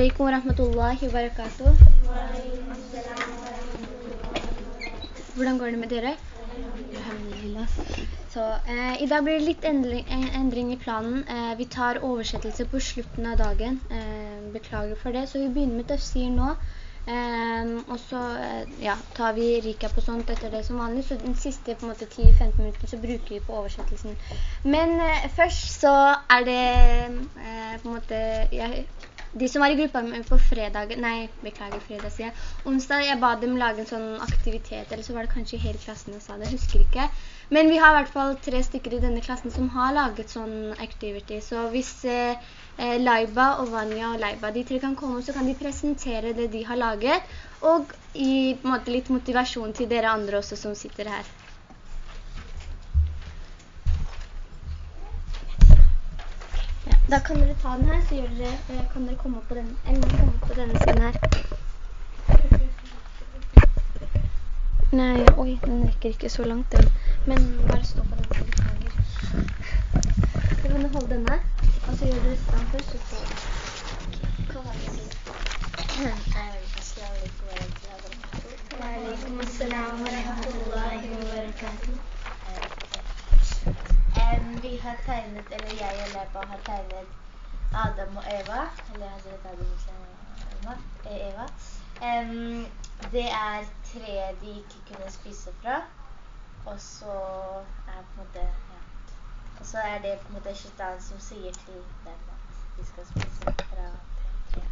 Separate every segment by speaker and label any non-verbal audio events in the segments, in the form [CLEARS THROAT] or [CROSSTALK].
Speaker 1: alaikum wa rahmatullahi wa barakatuh. Hvordan går det med dere? Alhamdulillah. Så, eh, I dag blir det litt endring, endring i planen. Eh, vi tar oversettelse på slutten av dagen. Eh, beklager for det. Så vi begynner med tafsir nå. Um, og så eh, ja, tar vi rika på sånt etter det som vanlig, så den siste 10-15 minutter så bruker vi på oversettelsen. Men uh, først så er det på en måte, jeg, de som var i gruppa med på fredag, nei, beklager fredag sier jeg, onsdag, jeg ba dem lage en sånn aktivitet, eller så var det kanskje hele klassen jeg sa det, jeg husker ikke. Men vi har i hvert fall tre stykker i denne klassen som har laget sånn activity, så hvis... Uh, eh, Laiba og Vanya og Laiba. De tre kan komme, så kan de presentere det de har laget, og gi måte, litt motivasjon til dere andre også som sitter her. Da kan dere ta den her, så dere, eh, kan dere komme på den, eller komme på denne siden her. Nei, oi, den rekker ikke så langt den. Men bare stå på den siden. Så kan du holde her. Og så gjør du resten først, så... Det du Waalaikum assalam wa rahmatullahi wa barakatuh.
Speaker 2: vi har tegnet, eller jeg og Leba har tegnet Adam og Eva, eller Hazret Adam og Eva. Um, det er tre de ikke kunne spise fra, og så er på en måte og så er det på en måte shaitan som sier til dem at de skal spise fra tre.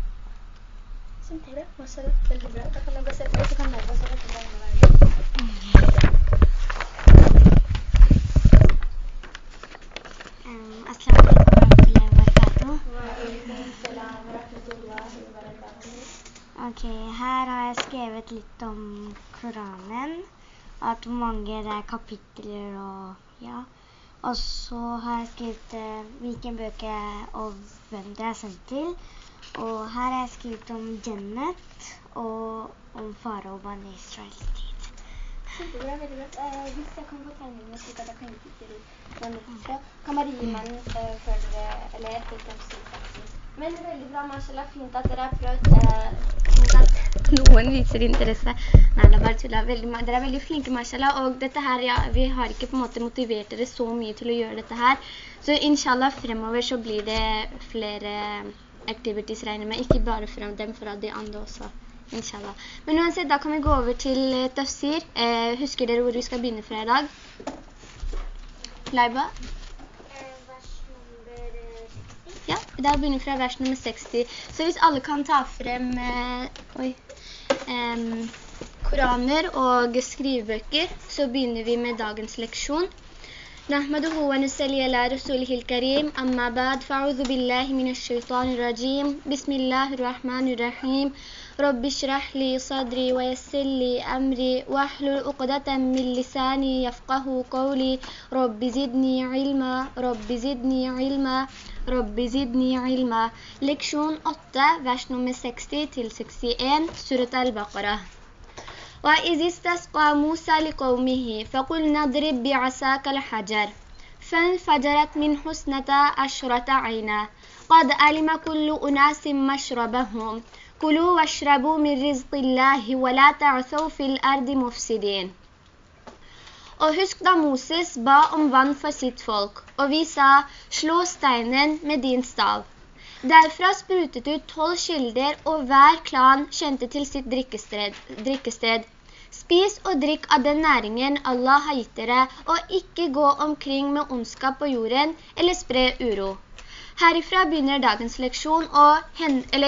Speaker 1: Til det. Mashallah. Veldig bra. Da kan jeg bare se på det, så kan jeg bare se dette med verden. Assalamu alaikum Ok, her har jeg skrevet litt om Koranen, at hvor mange det er kapitler og ja, og så har jeg skrevet eh, hvilke bøker og hvem det er sendt til. Og her har jeg skrevet om Jennet og om fara og barn Israel tid. Kjempebra, veldig bra. Eh, hvis jeg kan få tegningene slik at jeg kan gi til den så kan bare gi meg den eh, før dere, eller etter fremstid. Men veldig bra, mashallah. Fint at dere har prøvd. Eh, fint at noen viser interesse. Nei, det er bare tullet. Veldig, dere er veldig flinke, mashallah. Og dette her, ja, vi har ikke på en måte motivert dere så mye til å gjøre dette her. Så inshallah fremover så blir det flere activities regner med. Ikke bare fra dem, fra de andre også. Inshallah. Men uansett, da kan vi gå over til eh, tafsir. Eh, husker dere hvor vi skal begynne fra i dag? Laiba? Ja, da begynner vi fra vers nummer 60. Så hvis alle kan ta frem eh, oi, eh, koraner og skrivebøker, så begynner vi med dagens leksjon. نحمده ونسلي على رسوله الكريم أما بعد فأعوذ بالله من الشيطان الرجيم بسم الله الرحمن الرحيم رب اشرح لي صدري ويسر لي أمري واحلل عقدة من لساني يفقه قولي. رب زدني علما رب زدني علما رب زدني علما. Leksjon 8, vers nummer 60 til 61, Surat al-Baqarah. وإذ استسقى موسى لقومه فقلنا اضرب بعصاك الحجر. فانفجرت من حسنة عشرة عينا. قد علم كل أناس مشربهم. كلوا واشربوا من رزق الله ولا تعثوا في الأرض مفسدين Og husk da Moses ba om vann for sitt folk, og vi sa, slå steinen med din stav. Derfra sprutet ut tolv kilder, og hver klan kjente til sitt drikkested. Spis og drikk av den næringen Allah har gitt dere, og ikke gå omkring med ondskap på jorden, eller spre uro. Herifra begynner dagens leksjon, og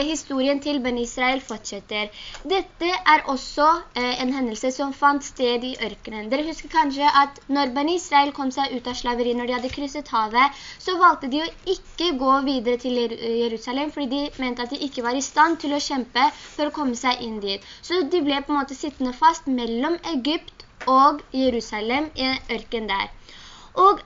Speaker 1: historien til Ben Israel fortsetter. Dette er også eh, en hendelse som fant sted i ørkenen. Dere husker kanskje at når Ben Israel kom seg ut av slaveri, når de hadde krysset havet, så valgte de å ikke gå videre til Jerusalem, fordi de mente at de ikke var i stand til å kjempe for å komme seg inn dit. Så de ble på en måte sittende fast mellom Egypt og Jerusalem i ørken der. Og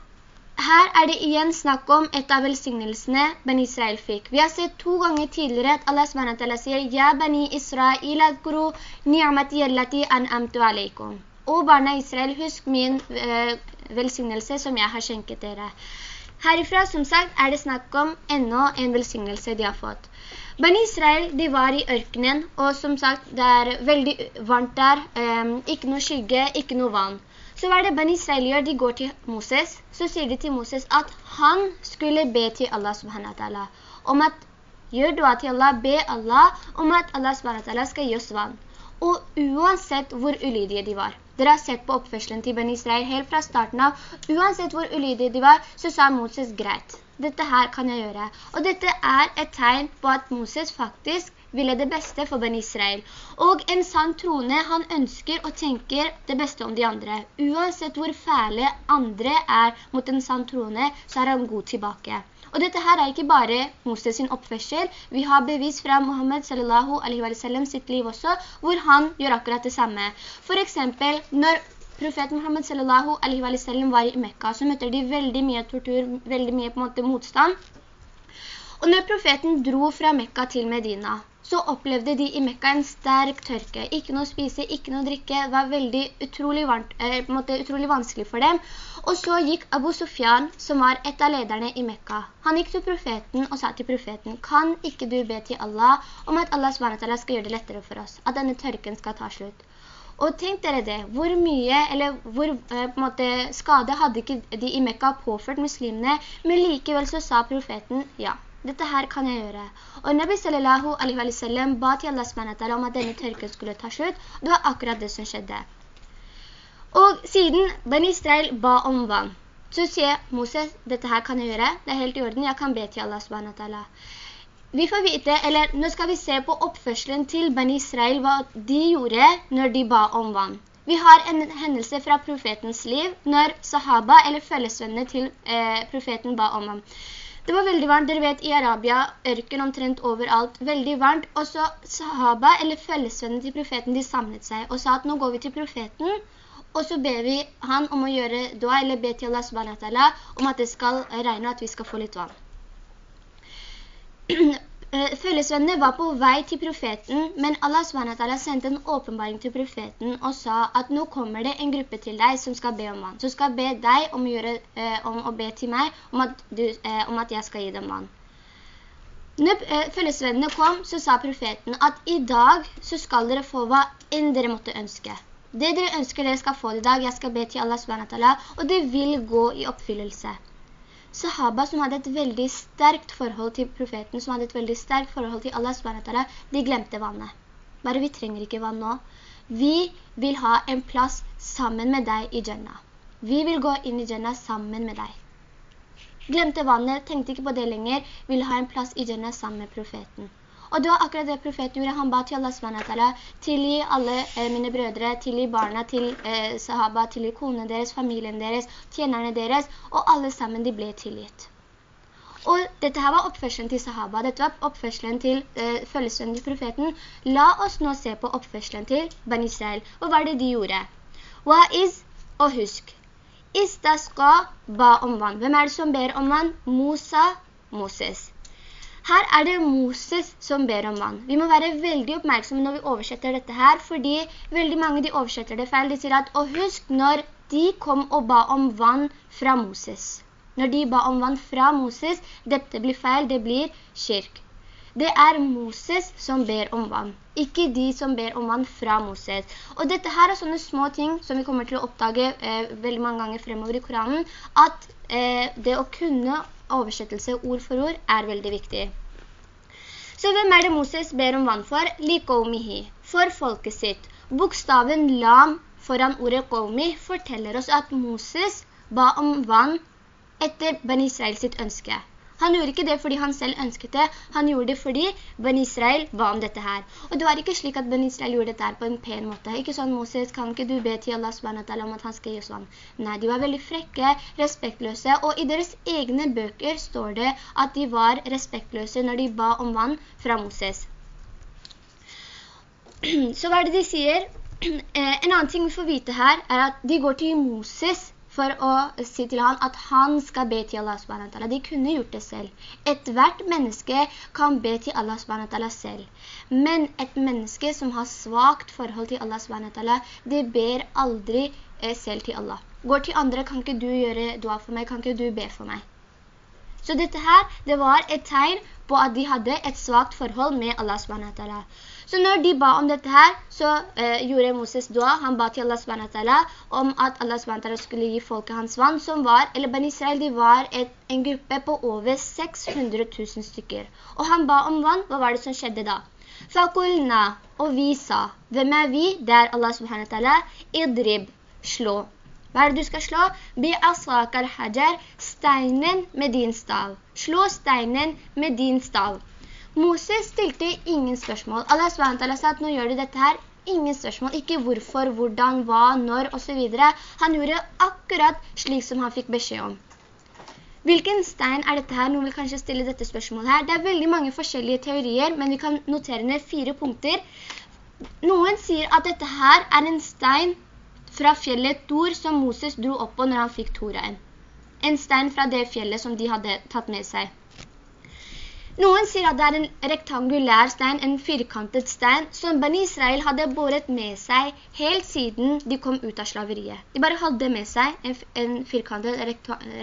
Speaker 1: her er det igjen snakk om et av velsignelsene Ben Israel fikk. Vi har sett to ganger tidligere at Allah SWT sier «Ja, Bani Israel, adkuru ni'amati allati an'amtu alaikum». Og barna Israel, husk min øh, velsignelse som jeg har skjenket dere. Herifra, som sagt, er det snakk om enda en velsignelse de har fått. Bani Israel, de var i ørkenen, og som sagt, det er veldig varmt der, øh, ikke noe skygge, ikke noe vann. Så hva er det Ben Israel gjør? De går til Moses, så sier de til Moses at han skulle be til Allah subhanahu wa ta'ala, om at gjør dua til Allah, be Allah om at Allah subhanahu wa ta'ala skal gi oss vann. Og uansett hvor ulydige de var, dere har sett på oppførselen til Ben Israel helt fra starten av. Uansett hvor ulydige de var, så sa Moses greit. Dette her kan jeg gjøre. Og dette er et tegn på at Moses faktisk ville det beste for Ben Israel. Og en sann trone, han ønsker og tenker det beste om de andre. Uansett hvor fæle andre er mot en sann trone, så er han god tilbake. Og dette her er ikke bare Moses sin oppførsel. Vi har bevis fra Muhammed sallallahu alaihi wa sallam sitt liv også, hvor han gjør akkurat det samme. For eksempel, når profeten Muhammed sallallahu alaihi wa sallam var i Mekka, så møtte de veldig mye tortur, veldig mye på en måte motstand. Og når profeten dro fra Mekka til Medina, så opplevde de i Mekka en sterk tørke. Ikke noe å spise, ikke noe å drikke. Det var veldig utrolig, varmt, eh, måte, utrolig vanskelig for dem. Og så gikk Abu Sufyan, som var et av lederne i Mekka. Han gikk til profeten og sa til profeten, kan ikke du be til Allah om at Allah SWT skal gjøre det lettere for oss? At denne tørken skal ta slutt. Og tenk dere det, hvor mye, eller hvor eh, måte, skade hadde ikke de i Mekka påført muslimene, men likevel så sa profeten ja dette her kan jeg gjøre. Og Nabi sallallahu alaihi wa sallam ba til Allah SWT om at denne tørken skulle ta slutt. Det var akkurat det som skjedde. Og siden Ben Israel ba om vann, så sier Moses, dette her kan jeg gjøre. Det er helt i orden, jeg kan be til Allah SWT. Vi får vite, eller nå skal vi se på oppførselen til Ben Israel, hva de gjorde når de ba om vann. Vi har en hendelse fra profetens liv, når sahaba, eller følgesvennene til eh, profeten, ba om ham. Det var veldig varmt, dere vet, i Arabia, ørken omtrent overalt, veldig varmt. Og så sahaba, eller følgesvennene til profeten, de samlet seg og sa at nå går vi til profeten, og så ber vi han om å gjøre dua, eller be til Allah subhanahu om at det skal regne, at vi skal få litt vann. [CLEARS THROAT] Eh, følgesvennene var på vei til profeten, men Allah SWT sendte en åpenbaring til profeten og sa at nå kommer det en gruppe til deg som skal be om vann. Som skal be deg om å, gjøre, eh, om å be til meg om at, du, eh, om at, jeg skal gi dem vann. Når følgesvennene kom, så sa profeten at i dag så skal dere få hva enn dere måtte ønske. Det dere ønsker dere skal få i dag, jeg skal be til Allah SWT, og det vil gå i oppfyllelse sahaba som hadde et veldig sterkt forhold til profeten, som hadde et veldig sterkt forhold til Allah SWT, de glemte vannet. Bare vi trenger ikke vann nå. Vi vil ha en plass sammen med deg i Jannah. Vi vil gå inn i Jannah sammen med deg. Glemte vannet, tenkte ikke på det lenger, vil ha en plass i Jannah sammen med profeten. Og det var akkurat det profeten gjorde. Han ba til Allah SWT, tilgi alle eh, mine brødre, tilgi barna, til eh, sahaba, tilgi konene deres, familien deres, tjenerne deres, og alle sammen de ble tilgitt. Og dette her var oppførselen til sahaba, dette var oppførselen til eh, følgesvennen til profeten. La oss nå se på oppførselen til Ben Israel. Og hva er det de gjorde? Hva is, og husk, Istasqa ba om vann. Hvem er det som ber om vann? Musa, Moses. Her er det Moses som ber om vann. Vi må være veldig oppmerksomme når vi oversetter dette her, fordi veldig mange de oversetter det feil. De sier at, og husk når de kom og ba om vann fra Moses. Når de ba om vann fra Moses, dette blir feil, det blir kirk. Det er Moses som ber om vann, ikke de som ber om vann fra Moses. Og dette her er sånne små ting som vi kommer til å oppdage eh, veldig mange ganger fremover i Koranen, at eh, det å kunne oversettelse ord for ord er veldig viktig. Så hvem er det Moses ber om vann for? Likomihi, for folket sitt. Bokstaven lam foran ordet komi forteller oss at Moses ba om vann etter Ben Israel sitt ønske. Han gjorde ikke det fordi han selv ønsket det, han gjorde det fordi Ben Israel ba om dette her. Og det var ikke slik at Ben Israel gjorde dette her på en pen måte. Ikke sånn, Moses, kan ikke du be til Allah SWT om at han skal gi oss vann? Nei, de var veldig frekke, respektløse, og i deres egne bøker står det at de var respektløse når de ba om vann fra Moses. Så hva er det de sier? [CLEARS THROAT] Eh, en annen ting vi får vite her er at de går til Moses for å si til han at han skal be til Allah SWT. De kunne gjort det selv. Et hvert menneske kan be til Allah SWT selv. Men et menneske som har svagt forhold til Allah SWT, det ber aldri eh, selv til Allah. Går til andre, kan ikke du gjøre dua for meg, kan ikke du be for meg? Så dette her, det var et tegn på at de hadde et svagt forhold med Allah SWT. Så når de ba om dette her, så eh, gjorde Moses dua, han ba til Allah SWT om at Allah SWT skulle gi folket hans vann, som var, eller Ben Israel, de var et, en gruppe på over 600 000 stykker. Og han ba om vann, hva var det som skjedde da? Fakulna, og vi sa, hvem er vi? Det er Allah SWT, idrib, slå. Hva er det du skal slå? Bi asrakar hajar, steinen med din stav. Slå steinen med din stav. Moses stilte ingen spørsmål. Allah SWT sa at nå gjør du dette her. Ingen spørsmål. Ikke hvorfor, hvordan, hva, når, og så videre. Han gjorde akkurat slik som han fikk beskjed om. Hvilken stein er dette her? Noen vil kanskje stille dette spørsmålet her. Det er veldig mange forskjellige teorier, men vi kan notere ned fire punkter. Noen sier at dette her er en stein fra fjellet Tor som Moses dro opp på når han fikk Toraen. En stein fra det fjellet som de hadde tatt med seg. Noen sier at det er en rektangulær stein, en firkantet stein, som Ben Israel hadde båret med seg helt siden de kom ut av slaveriet. De bare hadde med seg en, en firkantet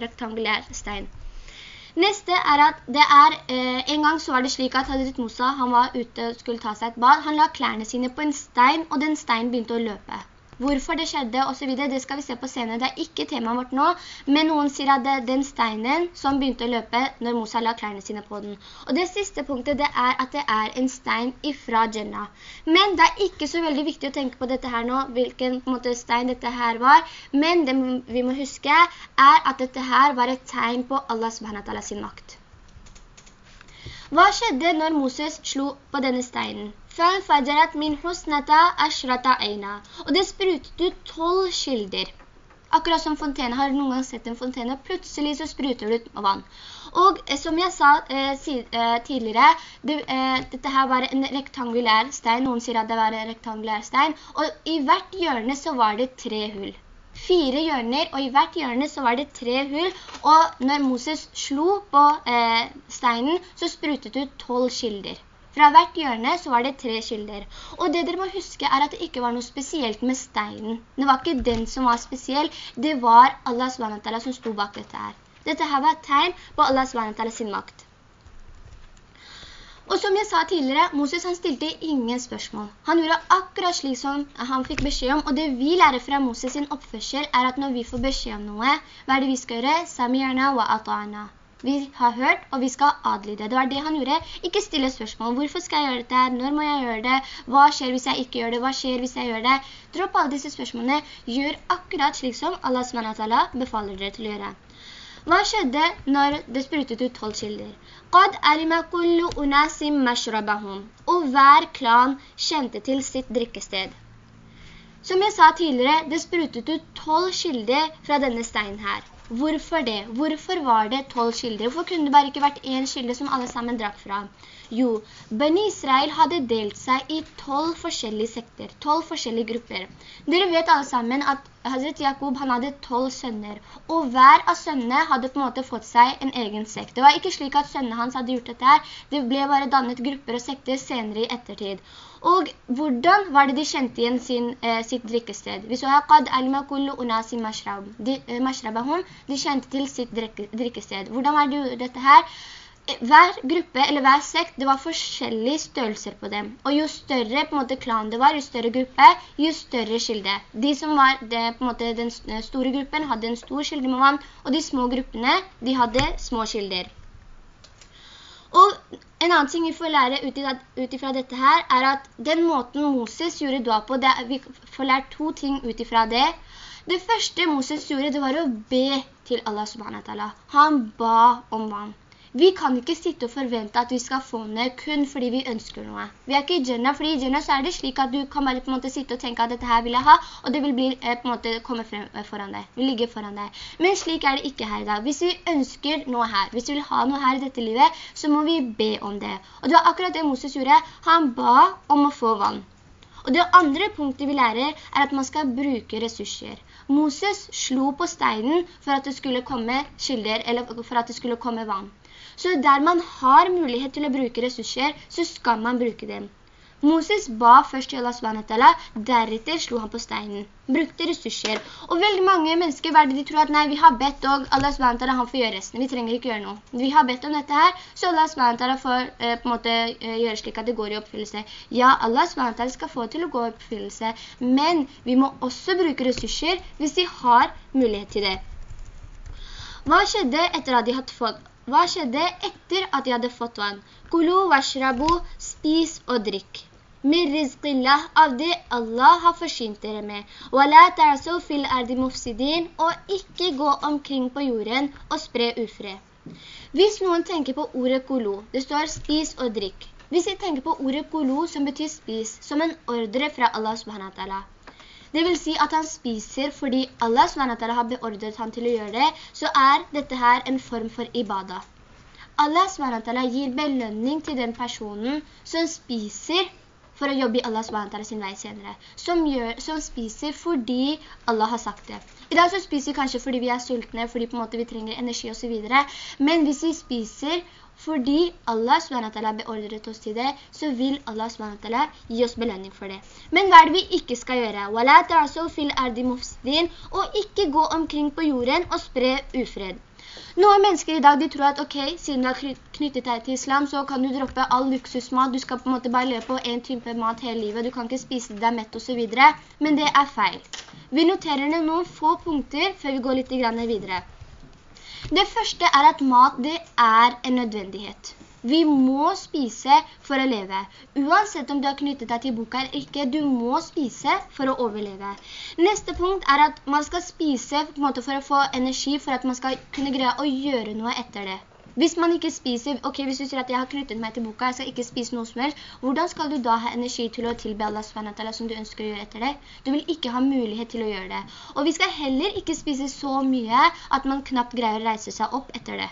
Speaker 1: rektangulær stein. Neste er at det er, eh, en gang så var det slik at Hadrit Musa, han var ute og skulle ta seg et bad, han la klærne sine på en stein, og den steinen begynte å løpe hvorfor det skjedde og så videre, det skal vi se på senere. Det er ikke temaet vårt nå, men noen sier at det er den steinen som begynte å løpe når Mosa la klærne sine på den. Og det siste punktet det er at det er en stein ifra Jannah. Men det er ikke så veldig viktig å tenke på dette her nå, hvilken måte, stein dette her var, men det vi må huske er at dette her var et tegn på Allah subhanahu sin makt. Hva skjedde når Moses slo på denne steinen? فَانْفَجَرَتْ مِنْ حُسْنَةَ أَشْرَةَ عَيْنَا Og det sprutet ut tolv kilder. Akkurat som fontene, har du noen gang sett en fontene? Plutselig så spruter det ut vann. Og eh, som jeg sa eh, si, eh, tidligere, det, eh, dette her var en rektangulær stein. Noen sier at det var en rektangulær stein. Og i hvert hjørne så var det tre hull. Fire hjørner, og i hvert hjørne så var det tre hull. Og når Moses slo på eh, steinen, så sprutet det ut tolv kilder. Fra hvert hjørne så var det tre kilder. Og det dere må huske er at det ikke var noe spesielt med steinen. Det var ikke den som var spesiell, det var Allah SWT som sto bak dette her. Dette her var et tegn på Allah SWT sin makt. Og som jeg sa tidligere, Moses han stilte ingen spørsmål. Han gjorde akkurat slik som han fikk beskjed om, og det vi lærer fra Moses sin oppførsel er at når vi får beskjed om noe, hva er det vi skal gjøre? Samirna wa ata'ana. Vi har hørt, og vi skal adlyde. Det var det han gjorde. Ikke stille spørsmål. Hvorfor skal jeg gjøre dette? Når må jeg gjøre det? Hva skjer hvis jeg ikke gjør det? Hva skjer hvis jeg gjør det? Dropp alle disse spørsmålene. Gjør akkurat slik som Allah SWT befaler dere til å gjøre. Hva skjedde når det sprutet ut tolv kilder? «Qad alima kullu unasim mashrabahum» Og hver klan kjente til sitt drikkested. Som jeg sa tidligere, det sprutet ut tolv kilder fra denne steinen her. Hvorfor det? Hvorfor var det tolv kilder? Hvorfor kunne det bare ikke vært en kilde som alle sammen drakk fra? Jo, Bani Israel hadde delt seg i tolv forskjellige sekter, tolv forskjellige grupper. Dere vet alle sammen at Hazret Jakob hadde tolv sønner, og hver av sønnene hadde på en måte fått seg en egen sekt. Det var ikke slik at sønnene hans hadde gjort dette her, det ble bare dannet grupper og sekter senere i ettertid. Og hvordan var det de kjente igjen sin, eh, sitt drikkested? Vi så her, «Qad alma kullu unasi mashrab». De, eh, mashrabahum, de kjente til sitt drikkested. Hvordan var det dette her? Hver gruppe, eller hver sekt, det var forskjellige størrelser på dem. Og jo større på måte klan det var, jo større gruppe, jo større skilde. De som var det, på måte, den store gruppen hadde en stor skilde med vann, og de små gruppene, de hadde små skilder. Og en annen ting vi får lære ut ifra dette her, er at den måten Moses gjorde dua på, det, vi får lært to ting ut ifra det. Det første Moses gjorde, det var å be til Allah subhanahu wa ta'ala. Han ba om vann. Vi kan ikke sitte og forvente at vi skal få det kun fordi vi ønsker noe. Vi er ikke i Jannah, fordi i Jannah så er det slik at du kan bare på en måte sitte og tenke at dette her vil jeg ha, og det vil bli, eh, på en måte komme frem, eh, foran deg, vil ligge foran deg. Men slik er det ikke her i dag. Hvis vi ønsker noe her, hvis vi vil ha noe her i dette livet, så må vi be om det. Og det var akkurat det Moses gjorde. Han ba om å få vann. Og det andre punktet vi lærer er at man skal bruke ressurser. Moses slo på steinen for at det skulle komme skilder, eller for at det skulle komme vann. Så der man har mulighet til å bruke ressurser, så skal man bruke dem. Moses ba først til Allah SWT, deretter slo han på steinen, brukte ressurser. Og veldig mange mennesker det de tror at nei, vi har bedt, og Allah SWT han får gjøre resten. Vi trenger ikke gjøre noe. Vi har bedt om dette her, så Allah SWT får eh, på en måte eh, gjøre slik at det går i oppfyllelse. Ja, Allah SWT skal få til å gå i oppfyllelse, men vi må også bruke ressurser hvis de har mulighet til det. Hva skjedde etter at de hadde fått hva skjedde etter at de hadde fått vann? Kulu vashrabu, spis og drikk. Min rizqillah, av det Allah har forsynt dere med. Wala ta'asu fil ardi mufsidin, og ikke gå omkring på jorden og spre ufred. Hvis noen tenker på ordet kulu, det står spis og drikk. Hvis jeg tenker på ordet kulu, som betyr spis, som en ordre fra Allah subhanahu wa ta'ala det vil si at han spiser fordi Allah SWT har beordret han til å gjøre det, så er dette her en form for ibadah. Allah SWT gir belønning til den personen som spiser for å jobbe i Allah SWT sin vei senere, som, gjør, som spiser fordi Allah har sagt det. I dag så spiser vi kanskje fordi vi er sultne, fordi vi trenger energi og så videre, men hvis vi spiser fordi Allah SWT beordret oss til det, så vil Allah SWT gi oss belønning for det. Men hva er det vi ikke skal gjøre? Og ikke gå omkring på jorden og spre ufred. Noen mennesker i dag, de tror at, ok, siden du har knyttet deg til islam, så kan du droppe all luksusmat, du skal på en måte bare leve på en type mat hele livet, du kan ikke spise deg mett og så videre, men det er feil. Vi noterer noen få punkter før vi går litt videre. Det første er at mat, det er en nødvendighet. Vi må spise for å leve. Uansett om du har knyttet deg til boka eller ikke, du må spise for å overleve. Neste punkt er at man skal spise for å få energi, for at man skal kunne greie å gjøre noe etter det. Hvis man ikke spiser, ok, hvis du sier at jeg har knyttet meg til boka, jeg skal ikke spise noe som helst, hvordan skal du da ha energi til å tilbe Allah SWT som du ønsker å gjøre etter det? Du vil ikke ha mulighet til å gjøre det. Og vi skal heller ikke spise så mye at man knapt greier å reise seg opp etter det.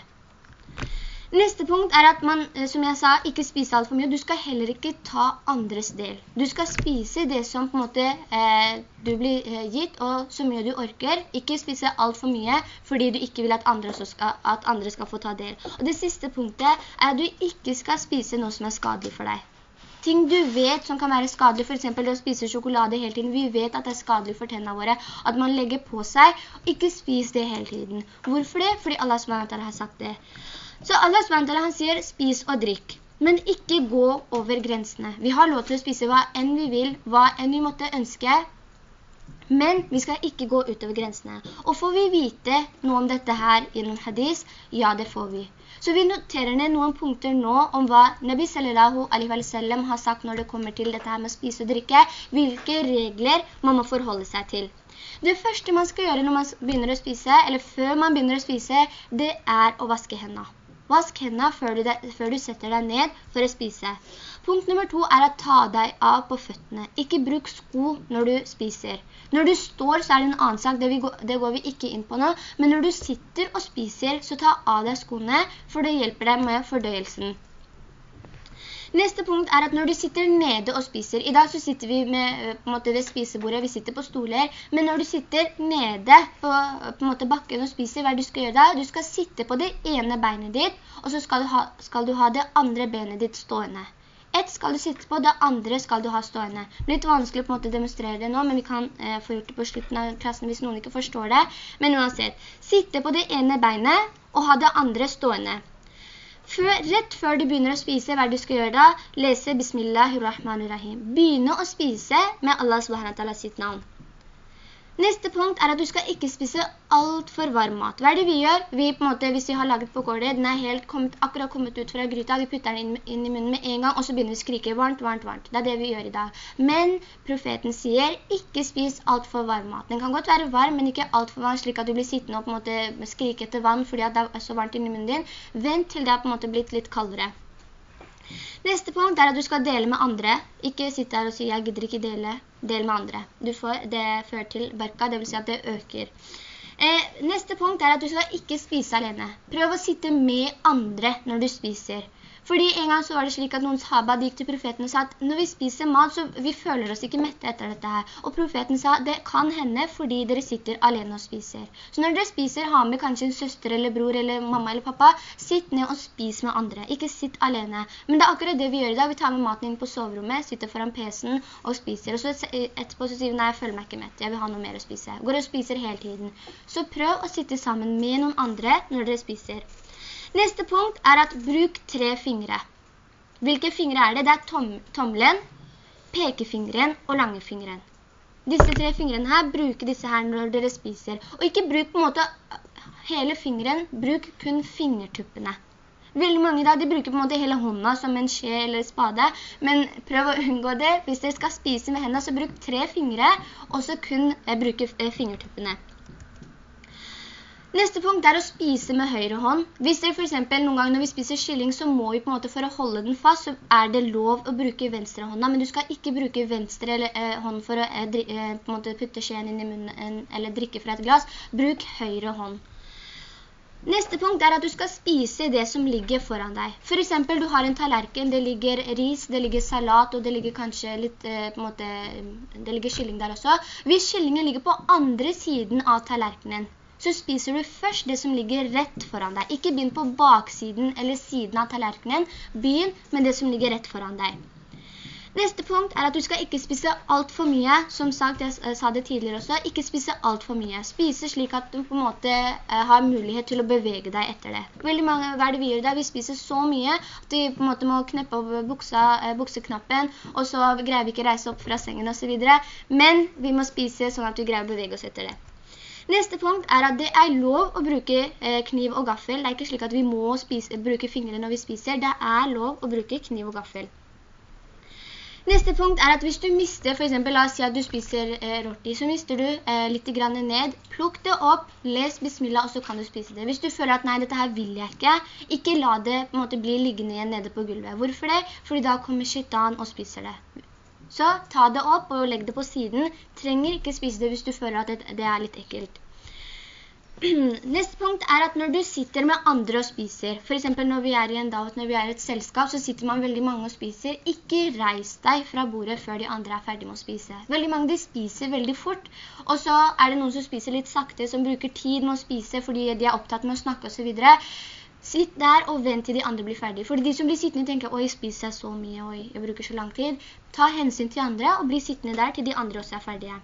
Speaker 1: Neste punkt er at man, eh, som jeg sa, ikke spiser alt for mye. Du skal heller ikke ta andres del. Du skal spise det som på en måte eh, du blir eh, gitt, og så mye du orker. Ikke spise alt for mye, fordi du ikke vil at andre, skal, at andre skal få ta del. Og det siste punktet er at du ikke skal spise noe som er skadelig for deg. Ting du vet som kan være skadelig, for eksempel å spise sjokolade hele tiden. Vi vet at det er skadelig for tennene våre, at man legger på seg. Ikke spis det hele tiden. Hvorfor det? Fordi Allah har sagt det. Så Allah SWT sier spis og drikk. Men ikke gå over grensene. Vi har lov til å spise hva enn vi vil, hva enn vi måtte ønske. Men vi skal ikke gå utover grensene. Og får vi vite noe om dette her noen hadis? Ja, det får vi. Så vi noterer ned noen punkter nå om hva Nabi sallallahu alaihi wa sallam har sagt når det kommer til dette her med å spise og drikke. Hvilke regler man må forholde seg til. Det første man skal gjøre når man begynner å spise, eller før man begynner å spise, det er å vaske hendene. Vask hendene før du, før du, setter deg ned for å spise. Punkt nummer to er å ta deg av på føttene. Ikke bruk sko når du spiser. Når du står så er det en annen sak, det, går, det går vi ikke inn på nå. Men når du sitter og spiser, så ta av deg skoene, for det hjelper deg med fordøyelsen. Neste punkt er at når du sitter nede og spiser, i dag så sitter vi med, eh, måte ved spisebordet, vi sitter på stoler, men når du sitter nede på, på måte bakken og spiser, hva du skal gjøre da? Du skal sitte på det ene beinet ditt, og så skal du ha, skal du ha det andre benet ditt stående. Et skal du sitte på, det andre skal du ha stående. Litt vanskelig på en måte å demonstrere det nå, men vi kan eh, få gjort det på slutten av klassen hvis noen ikke forstår det. Men uansett, sitte på det ene beinet og ha det andre stående. Før, rett før du begynner å spise, hva du skal gjøre da? Lese Bismillahirrahmanirrahim. Begynne å spise med Allah subhanahu sitt navn. Neste punkt er at du skal ikke spise alt for varm mat. Hva er det vi gjør? Vi på en måte, hvis vi har laget påkårde, den er helt kommet, akkurat kommet ut fra gryta, vi putter den inn, inn, i munnen med en gang, og så begynner vi å skrike varmt, varmt, varmt. Det er det vi gjør i dag. Men profeten sier, ikke spis alt for varm mat. Den kan godt være varm, men ikke alt for varm, slik at du blir sittende og på en måte skrike etter vann, fordi det er så varmt i munnen din. Vent til det er på en måte blitt litt kaldere. Neste punkt er at du skal dele med andre. Ikke sitte her og si, jeg gidder ikke dele. Del med andre. Får, det fører til berka, det vil si at det øker. Eh, neste punkt er at du skal ikke spise alene. Prøv å sitte med andre når du spiser. Fordi en gang så var det slik at noen sahabad gikk til profeten og sa at når vi spiser mat, så vi føler oss ikke mette etter dette her. Og profeten sa, det kan hende fordi dere sitter alene og spiser. Så når dere spiser, ha med kanskje en søster eller bror eller mamma eller pappa, sitt ned og spis med andre. Ikke sitt alene. Men det er akkurat det vi gjør i dag. Vi tar med maten inn på soverommet, sitter foran PC-en og spiser. Og så etterpå så sier vi, nei, jeg føler meg ikke mett. Jeg vil ha noe mer å spise. Går og spiser hele tiden. Så prøv å sitte sammen med noen andre når dere spiser. Neste punkt er at bruk tre fingre. Hvilke fingre er det? Det er tom tommelen, pekefingeren og langefingeren. Disse tre fingrene her, bruker disse her når dere spiser. Og ikke bruk på en måte hele fingeren, bruk kun fingertuppene. Veldig mange da, de bruker på en måte hele hånda som en skje eller spade, men prøv å unngå det. Hvis dere skal spise med hendene, så bruk tre fingre, og så kun eh, bruke eh, fingertuppene. Neste punkt er å spise med høyre hånd. Hvis dere for eksempel noen gang når vi spiser kylling, så må vi på en måte for å holde den fast, så er det lov å bruke venstre hånda, men du skal ikke bruke venstre eller, eh, hånd for å eh, eh, putte skjeen inn i munnen eller drikke fra et glass. Bruk høyre hånd. Neste punkt er at du skal spise det som ligger foran deg. For eksempel, du har en tallerken, det ligger ris, det ligger salat, og det ligger kanskje litt, eh, på en måte, det ligger kylling der også. Hvis kyllingen ligger på andre siden av tallerkenen, så spiser du først det som ligger rett foran deg. Ikke begynn på baksiden eller siden av tallerkenen. Begynn med det som ligger rett foran deg. Neste punkt er at du skal ikke spise alt for mye. Som sagt, jeg sa det tidligere også, ikke spise alt for mye. Spise slik at du på en måte eh, har mulighet til å bevege deg etter det. Veldig mange, hva er det vi gjør da? Vi spiser så mye at vi på en måte må kneppe opp buksa, eh, bukseknappen, og så greier vi ikke reise opp fra sengen og så videre. Men vi må spise sånn at vi greier å bevege oss etter det. Neste punkt er at det er lov å bruke eh, kniv og gaffel. Det er ikke slik at vi må spise, bruke fingrene når vi spiser. Det er lov å bruke kniv og gaffel. Neste punkt er at hvis du mister, for eksempel, la oss si at du spiser eh, roti, så mister du eh, litt grann ned. Plukk det opp, les bismillah, og så kan du spise det. Hvis du føler at nei, dette her vil jeg ikke, ikke la det på en måte bli liggende igjen nede på gulvet. Hvorfor det? Fordi da kommer shaitan og spiser det. Så ta det opp og legg det på siden. Trenger ikke spise det hvis du føler at det, er litt ekkelt. [CLEARS THROAT] Neste punkt er at når du sitter med andre og spiser, for eksempel når vi er i en davet, når vi er i et selskap, så sitter man veldig mange og spiser. Ikke reis deg fra bordet før de andre er ferdige med å spise. Veldig mange de spiser veldig fort, og så er det noen som spiser litt sakte, som bruker tid med å spise fordi de er opptatt med å snakke og så videre. Sitt der og vent til de andre blir ferdige. For de som blir sittende tenker, oi, spiser jeg så mye, oi, jeg bruker så lang tid. Ta hensyn til andre og bli sittende der til de andre også er ferdige.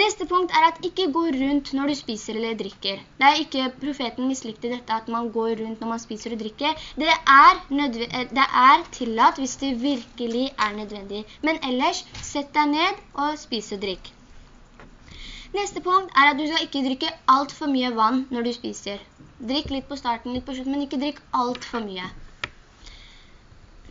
Speaker 1: Neste punkt er at ikke gå rundt når du spiser eller drikker. Det er ikke profeten mislikte dette at man går rundt når man spiser og drikker. Det er, eh, det er tillatt hvis det virkelig er nødvendig. Men ellers, sett deg ned og spis og drikk. Neste punkt er at du skal ikke drikke alt for mye vann når du spiser. Drikk litt på starten, litt på slutten, men ikke drikk alt for mye.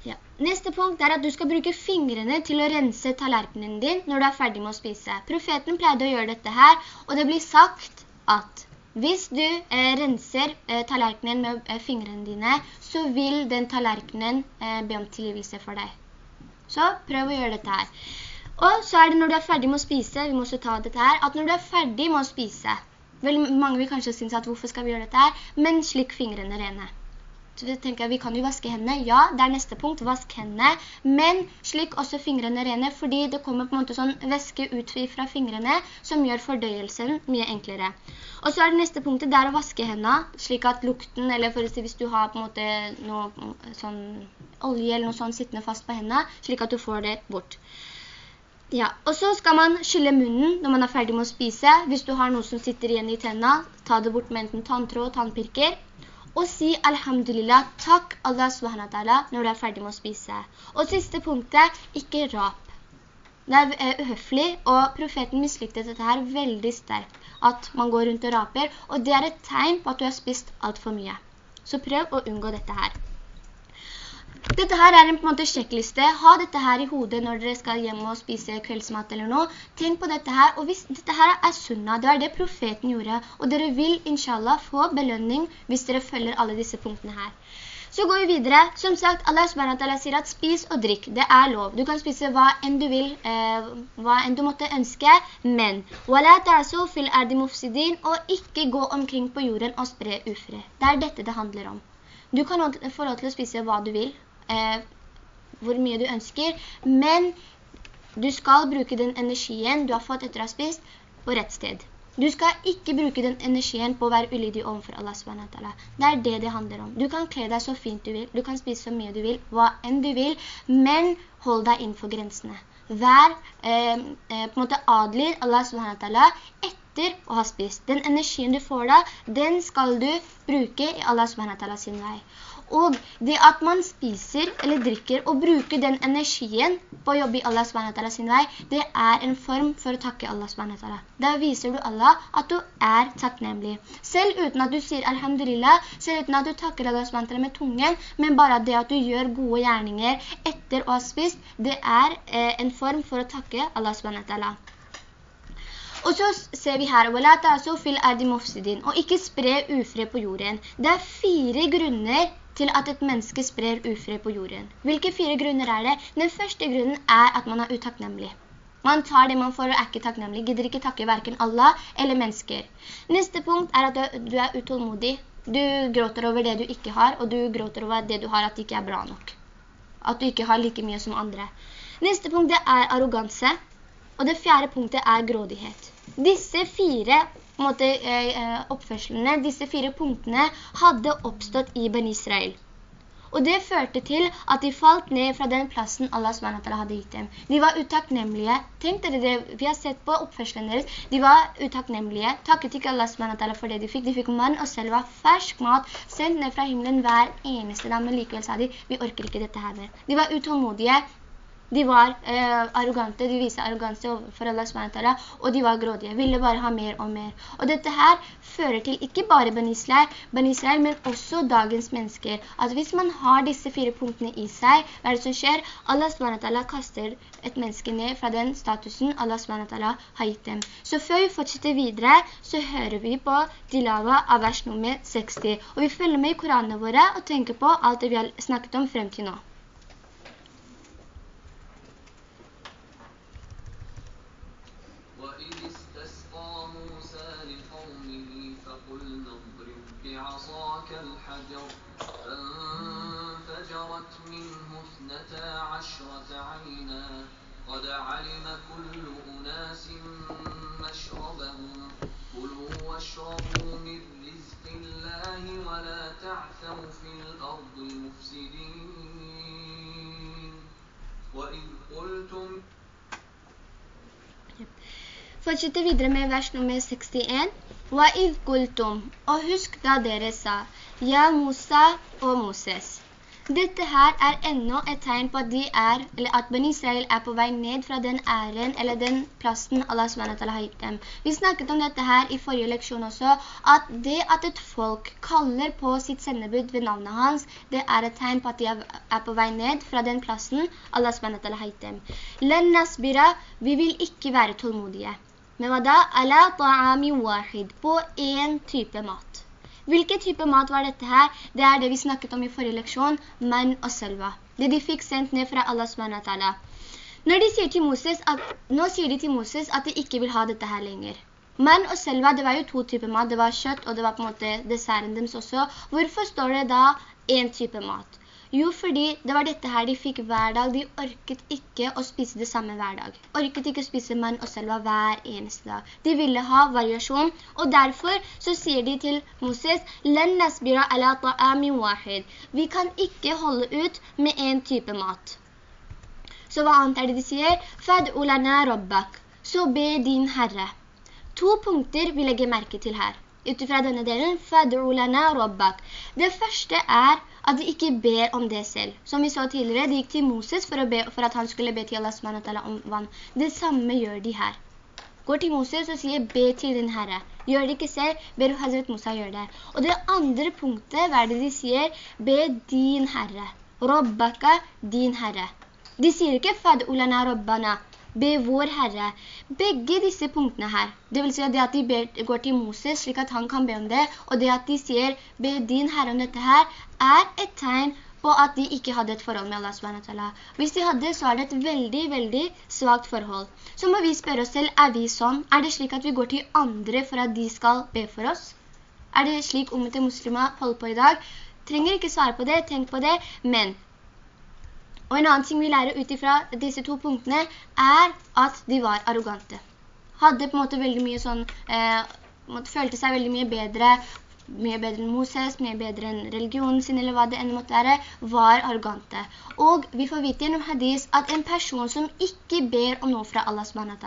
Speaker 1: Ja. Neste punkt er at du skal bruke fingrene til å rense tallerkenen din når du er ferdig med å spise. Profeten pleide å gjøre dette her, og det blir sagt at hvis du eh, renser eh, tallerkenen med eh, fingrene dine, så vil den tallerkenen eh, be om tilgivelse for deg. Så prøv å gjøre dette her. Og så er det når du er ferdig med å spise, vi må også ta dette her, at når du er ferdig med å spise, Veldig mange vil kanskje synes at hvorfor skal vi gjøre dette her? Men slik fingrene rene. Så vi tenker vi kan jo vaske hendene. Ja, det er neste punkt, vask hendene. Men slik også fingrene rene, fordi det kommer på en måte sånn væske ut fra fingrene som gjør fordøyelsen mye enklere. Og så er det neste punktet, det er å vaske hendene, slik at lukten, eller for å si hvis du har på en måte noe sånn olje eller noe sånn sittende fast på hendene, slik at du får det bort. Ja, og så skal man skylle munnen når man er ferdig med å spise. Hvis du har noe som sitter igjen i tennene, ta det bort med enten tanntråd og tannpirker. Og si alhamdulillah, takk Allah SWT når du er ferdig med å spise. Og siste punktet, ikke rap. Det er eh, uhøflig, og profeten mislykte dette her veldig sterkt. At man går rundt og raper, og det er et tegn på at du har spist alt for mye. Så prøv å unngå dette her. Dette her er en på en måte sjekkliste. Ha dette her i hodet når dere skal hjem og spise kveldsmat eller noe. Tenk på dette her, og hvis dette her er sunna, det er det profeten gjorde, og dere vil, inshallah, få belønning hvis dere følger alle disse punktene her. Så går vi videre. Som sagt, Allah SWT sier at spis og drikk, det er lov. Du kan spise hva enn du vil, eh, hva enn du måtte ønske, men og ikke gå omkring på jorden og spre ufred. Det er dette det handler om. Du kan få lov til å spise hva du vil, eh, hvor mye du ønsker, men du skal bruke den energien du har fått etter å ha spist på rett sted. Du skal ikke bruke den energien på å være ulydig overfor Allah SWT. Det er det det handler om. Du kan kle deg så fint du vil, du kan spise så mye du vil, hva enn du vil, men hold deg innenfor grensene. Vær eh, eh, på en måte adlyd Allah SWT etter å ha spist. Den energien du får da, den skal du bruke i Allah SWT sin vei. Og det at man spiser eller drikker og bruker den energien på å jobbe i Allah SWT sin vei, det er en form for å takke Allah SWT. Da viser du Allah at du er takknemlig. Selv uten at du sier alhamdulillah, selv uten at du takker Allah SWT med tungen, men bare det at du gjør gode gjerninger etter å ha spist, det er eh, en form for å takke Allah SWT. Og så ser vi her, og ikke spre ufred på jorden. Det er fire grunner til at et menneske sprer ufred på jorden. Hvilke fire grunner er det? Den første grunnen er at man er utakknemlig. Man tar det man får og er ikke takknemlig, gidder ikke takke hverken Allah eller mennesker. Neste punkt er at du er utålmodig. Du gråter over det du ikke har, og du gråter over det du har at det ikke er bra nok. At du ikke har like mye som andre. Neste punkt er arroganse, og det fjerde punktet er grådighet. Disse fire måte, eh, eh, oppførslene, disse fire punktene, hadde oppstått i Ben Israel. Og det førte til at de falt ned fra den plassen Allah SWT hadde gitt dem. De var utakknemlige. Tenk dere det, vi har sett på oppførselen deres. De var utakknemlige. Takket ikke Allah SWT for det de fikk. De fikk mann og selva fersk mat, sendt ned fra himmelen hver eneste dag, men likevel sa de, vi orker ikke dette her mer. De var utålmodige, de var eh, arrogante, de viste arroganse for Allah SWT, og de var grådige, ville bare ha mer og mer. Og dette her fører til ikke bare Ben Israel, ben Israel men også dagens mennesker. At hvis man har disse fire punktene i seg, hva er det som skjer? Allah SWT kaster et menneske ned fra den statusen Allah SWT har gitt dem. Så før vi fortsetter videre, så hører vi på Dilawa av vers nummer 60. Og vi følger med i koranene våre og tenker på alt det vi har snakket om frem til nå. قد علم كل أناس مشربهم. كلوا واشربوا من رزق الله ولا تعثوا في الأرض مفسدين. وإذ قلتم Fortsetter videre med vers nummer 61. وَإِذْ قُلْتُمْ Og husk da dere sa, Ja Musa og Moses. Dette her er enda et tegn på at, de er, eller at Ben Israel er på vei ned fra den æren eller den plassen Allah SWT har gitt dem. Vi snakket om dette her i forrige leksjon også, at det at et folk kaller på sitt sendebud ved navnet hans, det er et tegn på at de er på vei ned fra den plassen Allah SWT har gitt dem. Len vi vil ikke være tålmodige. Men hva da? Ala ta'ami wahid, på en type mat. Hvilken type mat var dette her? Det er det vi snakket om i forrige leksjon, mann og selva. Det de fikk sendt ned fra Allah SWT. Når de sier Moses at, nå sier de til Moses at de ikke vil ha dette her lenger. Menn og selva, det var jo to typer mat. Det var kjøtt, og det var på en måte desserten deres også. Hvorfor står det da en type mat? Jo, fordi det var dette her de fikk hver dag. De orket ikke å spise det samme hver dag. Orket ikke å spise mann og selva hver eneste dag. De ville ha variasjon, og derfor så sier de til Moses. Vi kan ikke holde ut med en type mat. Så hva annet er det de sier? «Fad'u lana rabbak». Så be din Herre. To punkter vi legger merke til her. Utifra denne delen, «Fad'u lana rabbak». Det første er at de ikke ber om det selv. Som vi så tidligere, de gikk til Moses for, be, for at han skulle be til Allah SWT om vann. Det samme gjør de her. Går til Moses og sier, be til din Herre. Gjør det ikke selv, ber Hazret Musa gjøre det. Og det andre punktet, hva er det de sier? Be din Herre. Rabbaka, din Herre. De sier ikke, Fad ulana rabbana be vår Herre. Begge disse punktene her, det vil si at det at de ber, går til Moses slik at han kan be om det, og det at de sier be din Herre om dette her, er et tegn på at de ikke hadde et forhold med Allah SWT. Hvis de hadde, så er det et veldig, veldig svagt forhold. Så må vi spørre oss selv, er vi sånn? Er det slik at vi går til andre for at de skal be for oss? Er det slik til muslimer holder på i dag? Trenger ikke svare på det, tenk på det, men Og en annen ting vi lærer ut fra disse to punktene er at de var arrogante. Hadde på en måte veldig mye sånn, eh, følte seg veldig mye bedre, mye bedre enn Moses, mye bedre enn religionen sin, eller hva det enn måtte være, var arrogante. Og vi får vite gjennom hadis at en person som ikke ber om noe fra Allah subhanahu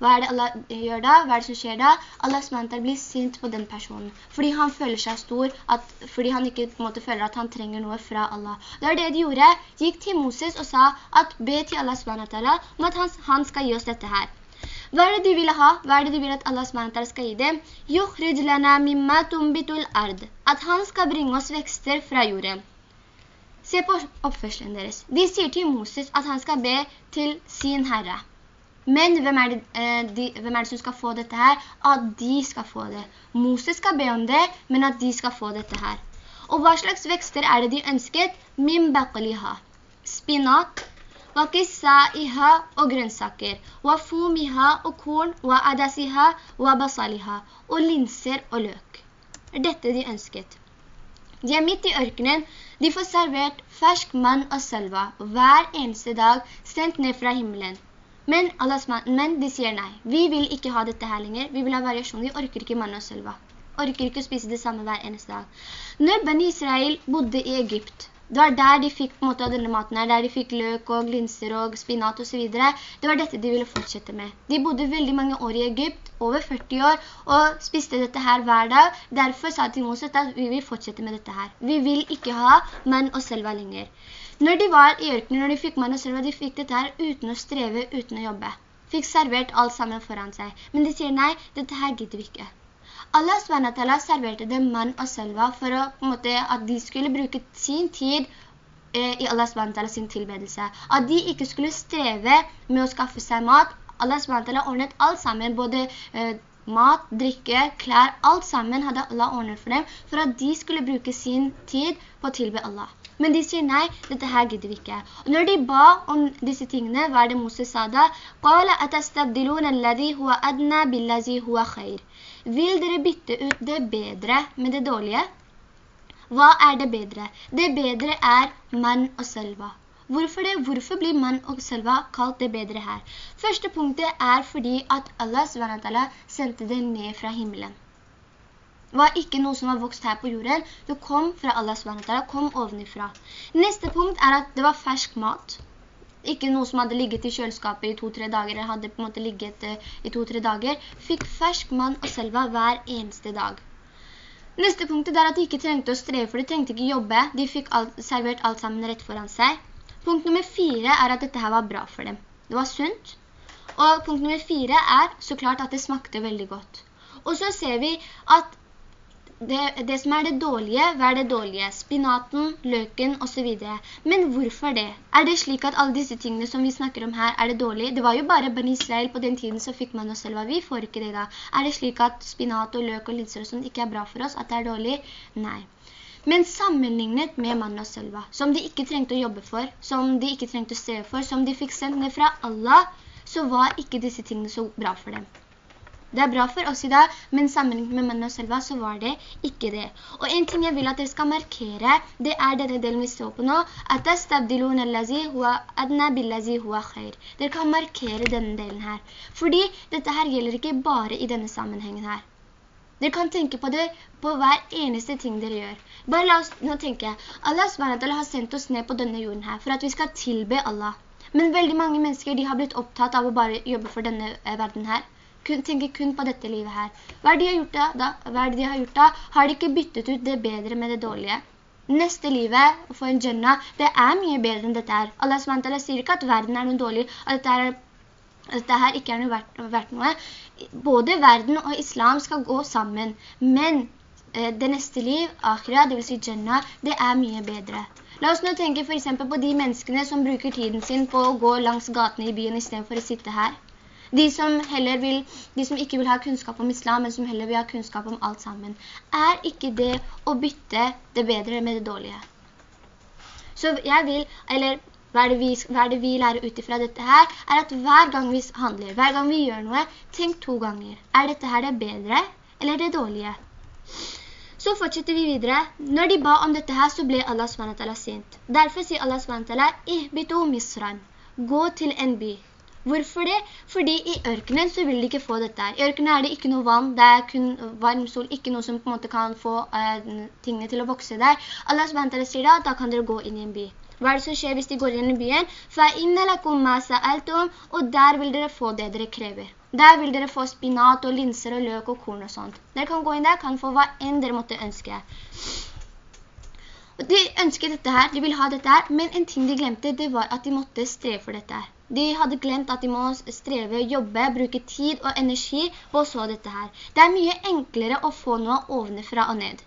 Speaker 1: hva er det Allah gjør da? Hva er det som skjer da? Allah SWT blir sint på den personen. Fordi han føler seg stor, at, fordi han ikke måte føler at han trenger noe fra Allah. Det var det de gjorde. De gikk til Moses og sa at be til Allah SWT om at han, han skal gi oss dette her. Hva er det de ville ha? Hva er det de vil at Allah SWT skal gi dem? «Yukhrij lana mimma tumbitul ard». At han skal bringe oss vekster fra jorden. Se på oppførselen deres. De sier til Moses at han skal be til sin herre. Men hvem er, det, eh, de, hvem er, det, som skal få dette her? At de skal få det. Moses skal be om det, men at de skal få dette her. Og hva slags vekster er det de ønsket? Min baqliha. Spinat. Vakissa iha og grønnsaker. Wa fumiha og korn. Wa adasiha wa basaliha. Og linser og løk. Dette de ønsket. De er midt i ørkenen. De får servert fersk mann og selva hver eneste dag sendt ned fra himmelen. Men, men de sier nei. Vi vil ikke ha dette her lenger. Vi vil ha variasjon. Vi orker ikke mann og selva. Orker ikke å spise det samme hver eneste dag. Når Ben Israel bodde i Egypt, det var der de fikk på en måte denne maten her, der de fikk løk og glinser og spinat og så videre. Det var dette de ville fortsette med. De bodde veldig mange år i Egypt, over 40 år, og spiste dette her hver dag. Derfor sa de til Moses at vi vil fortsette med dette her. Vi vil ikke ha menn og selva lenger. Når de var i ørkenen, når de fikk mann og selva, de fikk dette her uten å streve, uten å jobbe. Fikk servert alt sammen foran seg. Men de sier nei, dette her gidder vi ikke. Allah SWT serverte dem mann og selva for å, måte, at de skulle bruke sin tid eh, i Allah SWT sin tilbedelse. At de ikke skulle streve med å skaffe seg mat. Allah SWT ordnet alt sammen, både eh, mat, drikke, klær, alt sammen hadde Allah ordnet for dem, for at de skulle bruke sin tid på å tilbe Allah. Men de sier nei, dette her gidder vi ikke. Og når de ba om disse tingene, hva er det Moses sa da? «Qala atastabdilun alladhi huwa adna billadhi huwa khair». Vil dere bytte ut det bedre med det dårlige? Hva er det bedre? Det bedre er mann og selva. Hvorfor det? Hvorfor blir mann og selva kalt det bedre her? Første punktet er fordi at Allah sendte det ned fra himmelen. Det var ikke noe som var vokst her på jorden. Det kom fra Allah SWT, kom ovenifra. Neste punkt er at det var fersk mat. Ikke noe som hadde ligget i kjøleskapet i to-tre dager, eller hadde på en måte ligget uh, i to-tre dager. Fikk fersk mann og selva hver eneste dag. Neste punkt er at de ikke trengte å streve, for de trengte ikke jobbe. De fikk alt, servert alt sammen rett foran seg. Punkt nummer fire er at dette her var bra for dem. Det var sunt. Og punkt nummer fire er så klart at det smakte veldig godt. Og så ser vi at det, det, som er det dårlige, hva er det dårlige? Spinaten, løken og så videre. Men hvorfor det? Er det slik at alle disse tingene som vi snakker om her, er det dårlige? Det var jo bare Ben Israel på den tiden så fikk man oss selv, vi får ikke det da. Er det slik at spinat og løk og linser og sånt ikke er bra for oss, at det er dårlig? Nei. Men sammenlignet med mann og selva, som de ikke trengte å jobbe for, som de ikke trengte å se for, som de fikk sendt ned fra Allah, så var ikke disse tingene så bra for dem. Det er bra for oss i dag, men sammenlignet med mennene og selva så var det ikke det. Og en ting jeg vil at dere skal markere, det er denne delen vi står på nå. «Atastabdilun allazi huwa adna billazi huwa khair». Dere kan markere denne delen her. Fordi dette her gjelder ikke bare i denne sammenhengen her. Dere kan tenke på det på hver eneste ting dere gjør. Bare la oss nå tenke. Allah SWT har sendt oss ned på denne jorden her for at vi skal tilbe Allah. Men veldig mange mennesker de har blitt opptatt av å bare jobbe for denne eh, verden her kun, tenker kun på dette livet her. Hva er de har gjort da? Hva er det de har gjort da? Har de ikke byttet ut det bedre med det dårlige? Neste livet, å få en jannah, det er mye bedre enn dette her. Allah SWT sier ikke at verden er noe dårlig, at dette, er, at dette her ikke er noe verdt, verdt, noe. Både verden og islam skal gå sammen, men eh, det neste liv, akhira, det vil si jannah, det er mye bedre. La oss nå tenke for eksempel på de menneskene som bruker tiden sin på å gå langs gatene i byen i stedet for å sitte her. De som, vil, de som ikke vil ha kunnskap om islam, men som heller vil ha kunnskap om alt sammen. Er ikke det å bytte det bedre med det dårlige? Så jeg vil, eller hva er, vi, hva er det vi, lærer ut fra dette her, er at hver gang vi handler, hver gang vi gjør noe, tenk to ganger. Er dette her det bedre, eller det dårlige? Så fortsetter vi videre. Når de ba om dette her, så ble Allah SWT sint. Derfor sier Allah SWT, «Ihbitu misran», gå til en by. Hvorfor det? Fordi i ørkenen så vil de ikke få dette her. I ørkenen er det ikke noe vann, det er kun varm sol, ikke noe som på en måte kan få uh, tingene til å vokse der. Allah SWT sier da, da kan dere gå inn i en by. Hva er det som skjer hvis de går inn i byen? Og der vil dere få det dere krever. Der vil dere få spinat og linser og løk og korn og sånt. Dere kan gå inn der, kan få hva enn dere måtte ønske. De ønsket dette her, de vil ha dette her, men en ting de glemte, det var at de måtte streve for dette her. De hadde glemt at de må streve, jobbe, bruke tid og energi på så dette her. Det er mye enklere å få noe ovenifra og ned.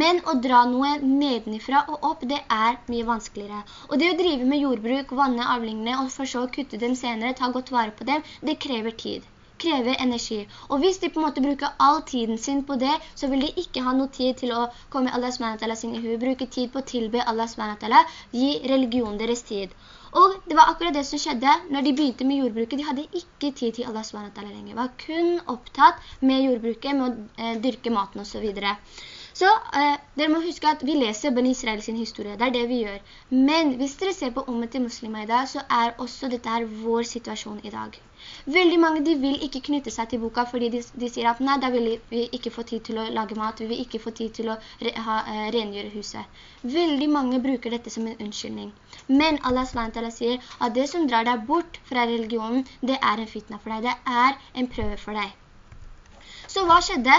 Speaker 1: Men å dra noe nedenifra og opp, det er mye vanskeligere. Og det å drive med jordbruk, vanne avlingene og for så å kutte dem senere, ta godt vare på dem, det krever tid krever energi. Og hvis de på en måte bruker all tiden sin på det, så vil de ikke ha noe tid til å komme Allah SWT sin i hu, bruke tid på å tilbe Allah SWT, gi religion deres tid. Og det var akkurat det som skjedde når de begynte med jordbruket. De hadde ikke tid til Allah SWT lenger. De var kun opptatt med jordbruket, med å eh, dyrke maten og så videre. Så eh, dere må huske at vi leser Ben Israel sin historie, det er det vi gjør. Men hvis dere ser på ommet til muslimer i dag, så er også dette her vår situasjon i dag. Veldig mange de vil ikke knytte seg til boka fordi de, de sier at nei, da vil vi ikke få tid til å lage mat, vi vil ikke få tid til å re, ha, uh, rengjøre huset. Veldig mange bruker dette som en unnskyldning. Men Allah SWT sier at det som drar deg bort fra religionen, det er en fitna for deg, det er en prøve for deg. Så hva skjedde?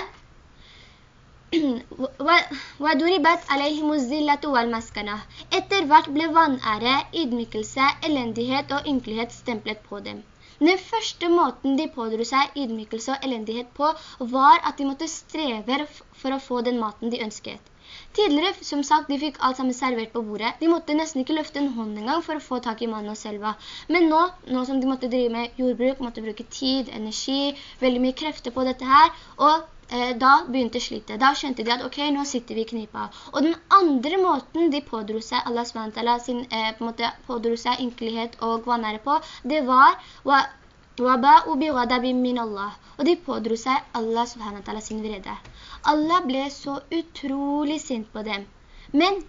Speaker 1: Etter hvert ble vanære, ydmykelse, elendighet og ynkelighet stemplet på dem. Den første måten de pådro seg ydmykelse og elendighet på, var at de måtte streve for å få den maten de ønsket. Tidligere, som sagt, de fikk alt sammen servert på bordet. De måtte nesten ikke løfte en hånd engang for å få tak i mannen og selva. Men nå, nå som de måtte drive med jordbruk, måtte bruke tid, energi, veldig mye krefter på dette her, og da begynte slitet. Da skjønte de at ok, nå sitter vi i knipa. Og den andre måten de pådro seg Allah SWT sin, eh, på måte pådro seg ynkelighet og vanære på, det var og de pådro seg Allah SWT sin vrede. Allah ble så utrolig sint på dem. Men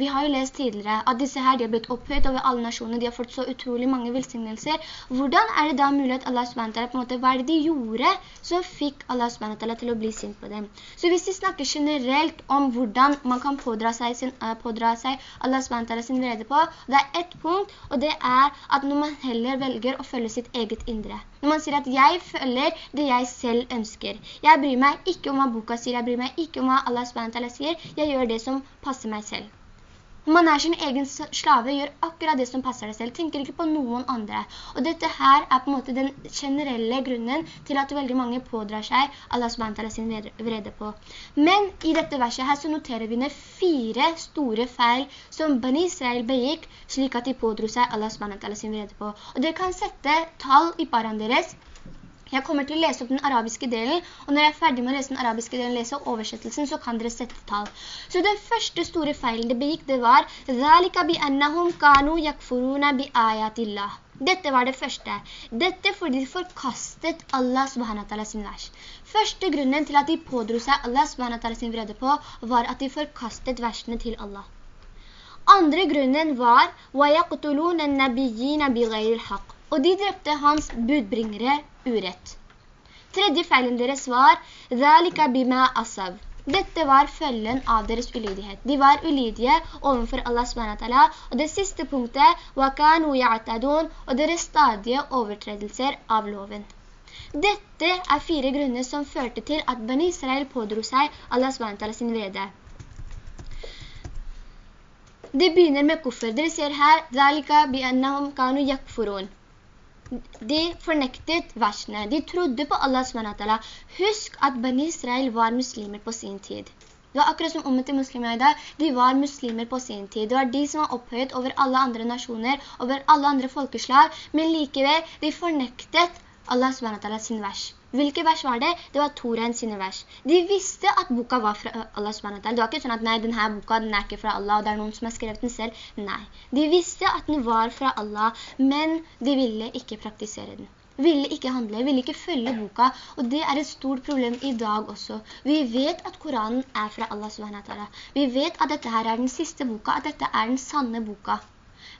Speaker 1: vi har jo lest tidligere at disse her de har blitt opphøyt over alle nasjoner, de har fått så utrolig mange velsignelser. Hvordan er det da mulig at Allah SWT, på en måte, hva er det de gjorde som fikk Allah SWT til å bli sint på dem? Så hvis vi snakker generelt om hvordan man kan pådra seg, sin, uh, pådra seg Allah SWT sin vrede på, det er ett punkt, og det er at når man heller velger å følge sitt eget indre. Når man sier at jeg følger det jeg selv ønsker. Jeg bryr meg ikke om hva boka sier, jeg bryr meg ikke om hva Allah SWT sier, jeg gjør det som passer meg selv. Man er sin egen slave, gjør akkurat det som passer deg selv, tenker ikke på noen andre. Og dette her er på en måte den generelle grunnen til at veldig mange pådrar seg Allah SWT sin vrede på. Men i dette verset her så noterer vi ned fire store feil som Bani Israel begikk, slik at de pådro seg Allah SWT sin vrede på. Og dere kan sette tall i paran deres, jeg kommer til å lese opp den arabiske delen, og når jeg er ferdig med å lese den arabiske delen, lese oversettelsen, så kan dere sette tall. Så det første store feilen det begikk, det var «Dhalika bi annahum kanu yakfuruna bi ayatillah». Dette var det første. Dette fordi de forkastet Allah subhanahu sin vers. Første grunnen til at de pådro seg Allah subhanahu sin vrede på, var at de forkastet versene til Allah. Andre grunnen var «Wa yaqtuluna nabiyina bi ghayril haqq» og de drepte hans budbringere urett. Tredje feilen deres var «Dhalika bima asav». Dette var følgen av deres ulydighet. De var ulydige overfor Allah SWT. Og det siste punktet «Wakanu ya'tadun» og deres stadige overtredelser av loven. Dette er fire grunner som førte til at Bani Israel pådro seg Allah SWT sin vrede. Det begynner med koffer. Dere ser her «Dhalika biannahum kanu yakfurun» de fornektet versene. De trodde på Allah SWT. Husk at Bani Israel var muslimer på sin tid. Det var akkurat som ommet til muslimer i dag. De var muslimer på sin tid. Det var de som var opphøyet over alle andre nasjoner, over alle andre folkeslag, men likevel, de fornektet Allah SWT sin vers. Hvilke vers var det? Det var Toraen sine vers. De visste at boka var fra Allah SWT. Det var ikke sånn at nei, denne boka den er ikke fra Allah, og det er noen som har skrevet den selv. Nei. De visste at den var fra Allah, men de ville ikke praktisere den. ville ikke handle, ville ikke følge boka, og det er et stort problem i dag også. Vi vet at Koranen er fra Allah SWT. Vi vet at dette her er den siste boka, at dette er den sanne boka.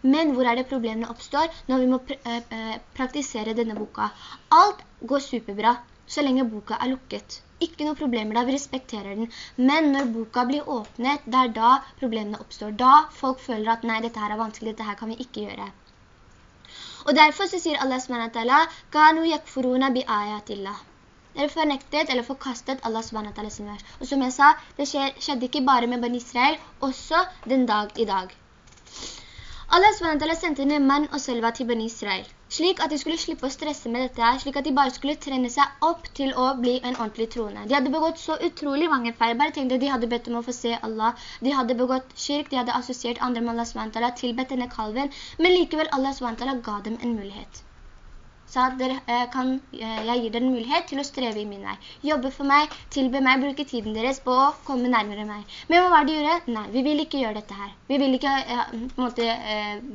Speaker 1: Men hvor er det problemene oppstår? Når vi må øh, øh, praktisere denne boka. Alt går superbra, så lenge boka er lukket. Ikke noen problemer da, vi respekterer den. Men når boka blir åpnet, det er da problemene oppstår. Da folk føler at nei, dette her er vanskelig, dette her kan vi ikke gjøre. Og derfor så sier Allah SWT. Dere fornektet eller forkastet Allah SWT sin vers. Og som jeg sa, det skjedde ikke bare med Ben Israel, også den dag i dag. Allah SWT sendte mann og Selva til Ben Israel, slik at de skulle slippe å stresse med dette slik at de bare skulle trene seg opp til å bli en ordentlig troende. De hadde begått så utrolig mange feil, bare tenkte de hadde bedt om å få se Allah. De hadde begått kirk, de hadde assosiert andre med Allah SWT, tilbedt denne kalven, men likevel Allah SWT ga dem en mulighet sa at eh, kan, eh, jeg gir dere en mulighet til å streve i min vei. Jobbe for meg, tilbe meg, bruke tiden deres på å komme nærmere meg. Men hva var det de gjorde? Nei, vi vil ikke gjøre dette her. Vi vil ikke eh, måte,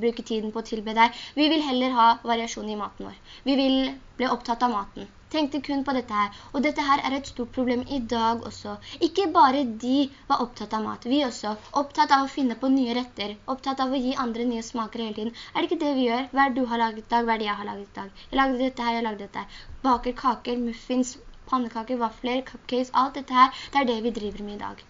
Speaker 1: bruke tiden på å tilbe deg. Vi vil heller ha variasjon i maten vår. Vi vil bli opptatt av maten tenkte kun på dette her. Og dette her er et stort problem i dag også. Ikke bare de var opptatt av mat, vi også. Opptatt av å finne på nye retter. Opptatt av å gi andre nye smaker hele tiden. Er det ikke det vi gjør? Hva du har laget i dag? Hva er det jeg har laget i dag? Jeg lagde dette her, jeg lagde dette her. Baker kaker, muffins, pannekaker, vafler, cupcakes, alt dette her. Det er det vi driver med i dag.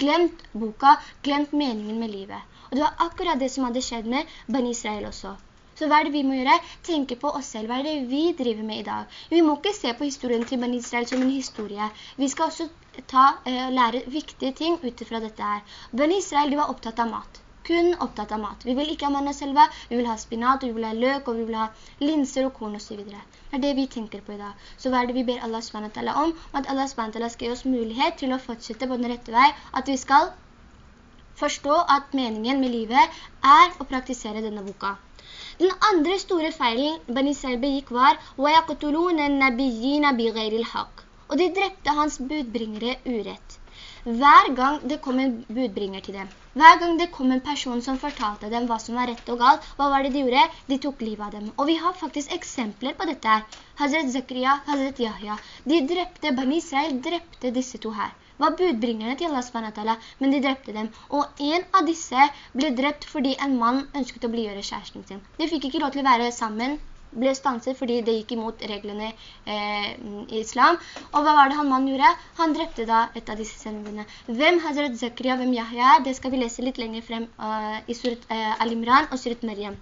Speaker 1: Glemt boka, glemt meningen med livet. Og det var akkurat det som hadde skjedd med Ben Israel også. Så hva er det vi må gjøre? Tenke på oss selv. Hva er det vi driver med i dag? Vi må ikke se på historien til Ben Israel som en historie. Vi skal også ta, uh, lære viktige ting utifra dette her. Ben Israel, de var opptatt av mat. Kun opptatt av mat. Vi vil ikke ha manna selva, vi vil ha spinat, vi vil ha løk, og vi vil ha linser og korn og så videre. Det er det vi tenker på i dag. Så hva er det vi ber Allah SWT om? At Allah SWT skal gi oss mulighet til å fortsette på den rette vei. At vi skal forstå at meningen med livet er å praktisere denne boka. Den andre store feilen Bani Selbe gikk var Og de drepte hans budbringere urett. Hver gang det kom en budbringer til dem, hver gang det kom en person som fortalte dem hva som var rett og galt, hva var det de gjorde? De tok liv av dem. Og vi har faktisk eksempler på dette her. Hazret Zakaria, Hazret Yahya. De drepte, Bani Israel drepte disse to her var budbringerne til Allah SWT, men de drepte dem. Og en av disse ble drept fordi en mann ønsket å bli gjøre kjæresten sin. De fikk ikke lov til å være sammen, ble stanset fordi det gikk imot reglene eh, i islam. Og hva var det han mann gjorde? Han drepte da et av disse sendene. Hvem Hazret Zakria, hvem Yahya det skal vi lese litt lenger frem uh, i surat uh, Al-Imran og surat Maryam.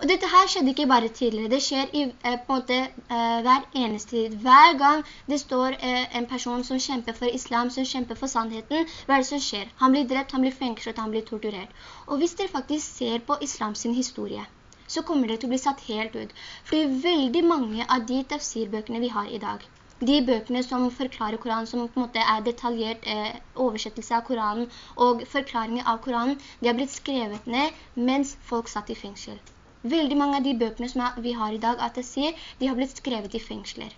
Speaker 1: Og dette her skjedde ikke bare tidligere, det skjer i, eh, på en måte eh, hver eneste tid. Hver gang det står eh, en person som kjemper for islam, som kjemper for sannheten, hva er det som skjer? Han blir drept, han blir fengslet, han blir torturert. Og hvis dere faktisk ser på islams historie, så kommer det til å bli satt helt ut. Fordi veldig mange av de tafsirbøkene vi har i dag, de bøkene som forklarer Koranen, som på en måte er detaljert eh, oversettelse av Koranen og forklaringer av Koranen, de har blitt skrevet ned mens folk satt i fengsel. Veldig mange av de bøkene som vi har i dag, at jeg sier, de har blitt skrevet i fengsler.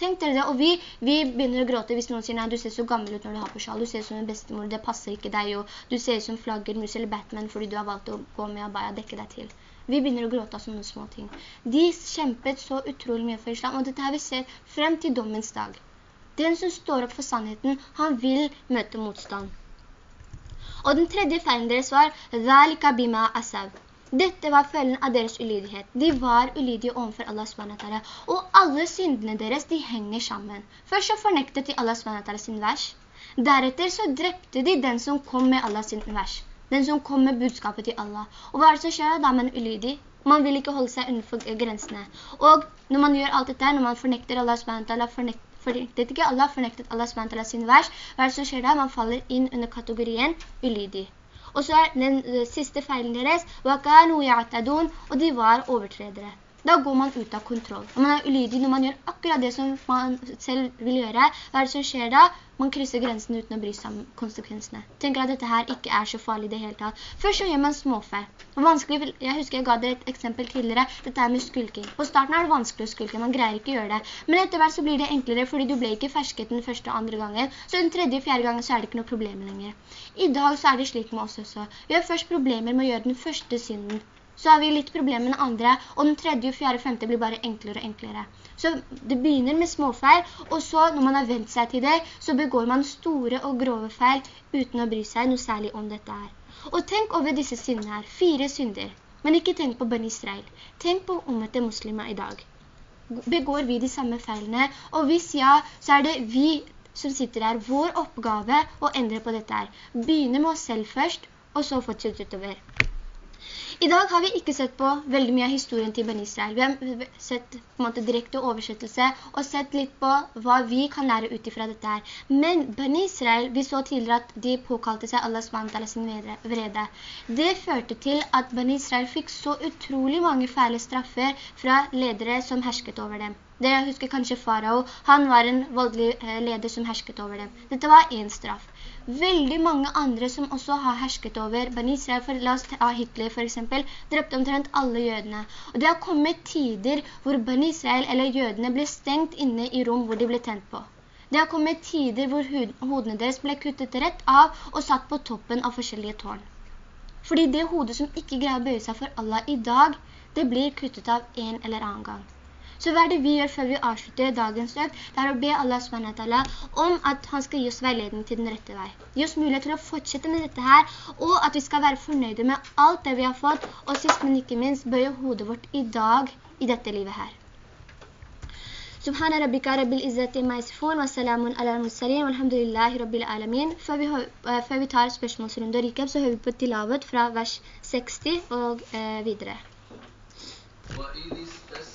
Speaker 1: Tenk dere det, og vi, vi, begynner å gråte hvis noen sier, nei, du ser så gammel ut når du har på sjal, du ser som en bestemor, det passer ikke deg, og du ser som flaggermus eller Batman fordi du har valgt å gå med abaya, dekke deg til. Vi begynner å gråte av sånne små ting. De kjempet så utrolig mye for islam, og dette har vi sett frem til dommens dag. Den som står opp for sannheten, han vil møte motstand. Og den tredje feilen deres var, «Dhalika bima asav». Dette var følgen av deres ulydighet. De var ulydige overfor Allah SWT. Og alle syndene deres, de henger sammen. Først så fornektet de Allah SWT sin vers. Deretter så drepte de den som kom med Allah sin vers. Den som kom med budskapet til Allah. Og hva er det som skjer da man er ulydig? Man vil ikke holde seg unnenfor grensene. Og når man gjør alt dette, når man fornekter Allah SWT, fornekter, fornektet ikke Allah, fornektet Allah sin vers, hva er det som skjer da? Man faller inn under kategorien ulydig. Og så er den eh, siste feilen deres, og de var overtredere. Da går man ut av kontroll. Og man er ulydig når man gjør akkurat det som man selv vil gjøre. Hva er det som skjer da? Man krysser grensen uten å bry seg om konsekvensene. Tenker at dette her ikke er så farlig det hele tatt. Først så gjør man småfe. jeg husker jeg ga dere et eksempel tidligere, dette er med skulking. På starten er det vanskelig å skulke, man greier ikke å gjøre det. Men etter hvert så blir det enklere, fordi du ble ikke fersket den første og andre gangen. Så den tredje og fjerde gangen så er det ikke noe problem lenger. I dag så er det slik med oss også. Vi har først problemer med å gjøre den første synden. Så har vi litt problemer med andre, og den tredje, fjerde, femte blir bare enklere og enklere. Så det begynner med småfeil, og så når man har vendt seg til det, så begår man store og grove feil uten å bry seg noe særlig om dette her. Og tenk over disse syndene her, fire synder. Men ikke tenk på Ben Israel. Tenk på omvete muslimer i dag. Begår vi de samme feilene? Og hvis ja, så er det vi som sitter her, vår oppgave å endre på dette her. Begynne med oss selv først, og så fortsette utover. I dag har vi ikke sett på veldig mye av historien til Ben Israel. Vi har sett på en måte direkte oversettelse og sett litt på hva vi kan lære ut fra dette her. Men Ben Israel, vi så tidligere at de påkalte seg Allah SWT sin vrede. Det førte til at Ben Israel fikk så utrolig mange feile straffer fra ledere som hersket over dem. Det husker kanskje Farao, han var en voldelig eh, leder som hersket over dem. Dette var en straff veldig mange andre som også har hersket over Ben Israel, for la oss ta Hitler for eksempel, drepte omtrent alle jødene. Og det har kommet tider hvor Ben Israel eller jødene ble stengt inne i rom hvor de ble tent på. Det har kommet tider hvor hodene deres ble kuttet rett av og satt på toppen av forskjellige tårn. Fordi det hodet som ikke greier å bøye seg for Allah i dag, det blir kuttet av en eller annen gang. Så hva er det vi gjør før vi avslutter dagens økt? Det er å be Allah SWT om at han skal gi oss veiledning til den rette vei. Gi oss mulighet til å fortsette med dette her, og at vi skal være fornøyde med alt det vi har fått, og sist, men ikke minst, bøye hodet vårt i dag i dette livet her. سبحان ربك رب العزة ما يصفون وسلام على المرسلين والحمد لله رب العالمين før vi, før vi tar spørsmålsrunde og recap så hører vi på tilavet fra vers 60 og eh, videre وَإِذِ اسْتَسْقَى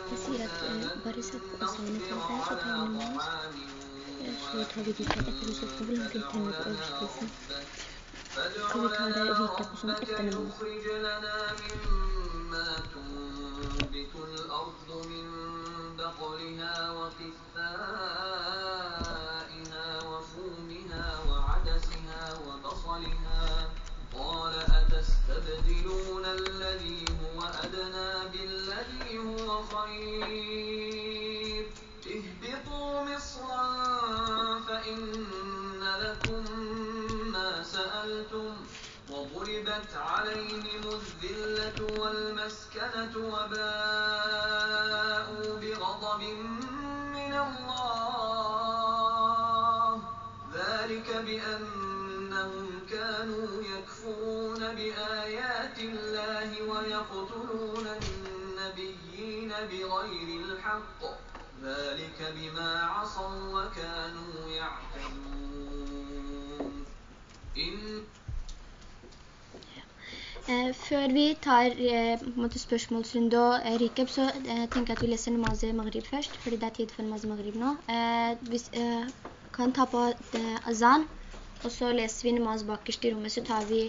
Speaker 1: موسى لن نصبر على طعام فادع لنا ربك يخرج لنا مما تنبت الأرض من بقلها وقثائها وضربت عليهم الذلة والمسكنة وباءوا بغضب من الله. ذلك بأنهم كانوا يكفرون بآيات الله ويقتلون النبيين بغير الحق. ذلك بما عصوا وكانوا يعتدون. Før vi tar eh, spørsmålsrunde og eh, recap, så eh, tenker jeg at vi leser namaz maghrib først, fordi det er tid for namaz maghrib nå. Eh, vi eh, kan ta på azan, og så leser vi namaz bakerst i rommet, så tar vi